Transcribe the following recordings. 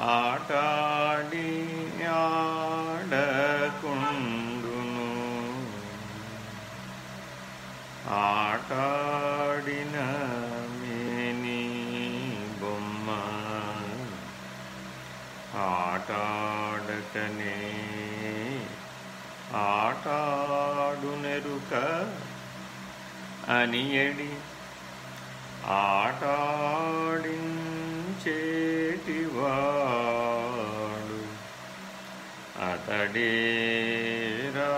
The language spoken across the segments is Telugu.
ఆటాడి ఆడకుండును. ఆటాడిన మేని బొమ్మ ఆటాడకనే ఆటాడునెరుక అనియడి ఆటాడించేటివా అతడేరా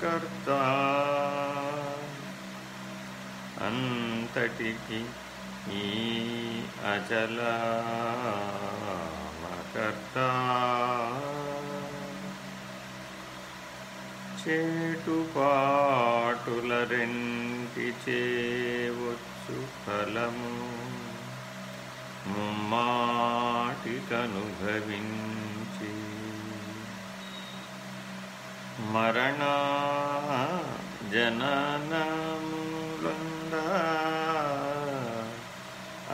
కర్త అంతటికి ఈ అచల కర్త చేటుపాటుల రెంటి చేవచ్చు ఫలము ముమ్మాటికనుభవించి మరణ జననములంద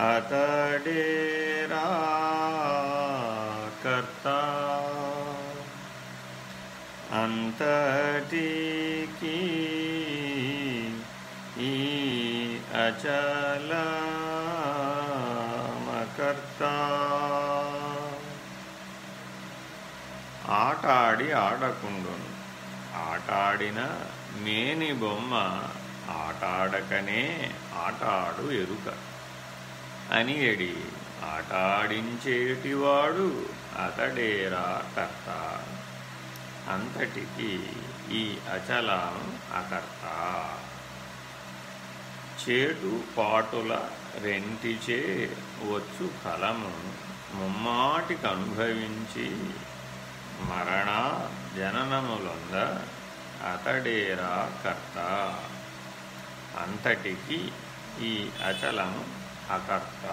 అతడేరా కర్త అంతటికి ఈ అచలమకర్త ఆటాడి ఆడకుండును ఆటాడిన మేని బొమ్మ ఆటాడకనే ఆటాడు ఎరుక. అని ఎడి ఆటాడించేటివాడు అతడేరా కర్త. అంతటికి ఈ అచలం అకర్త. చేటు పాటుల రెంటిచే వచ్చు ఫలము ముమ్మాటికి అనుభవించి మరణ జననములొంద అతడేరా కర్త. అంతటికి ఈ అచలము అకర్త.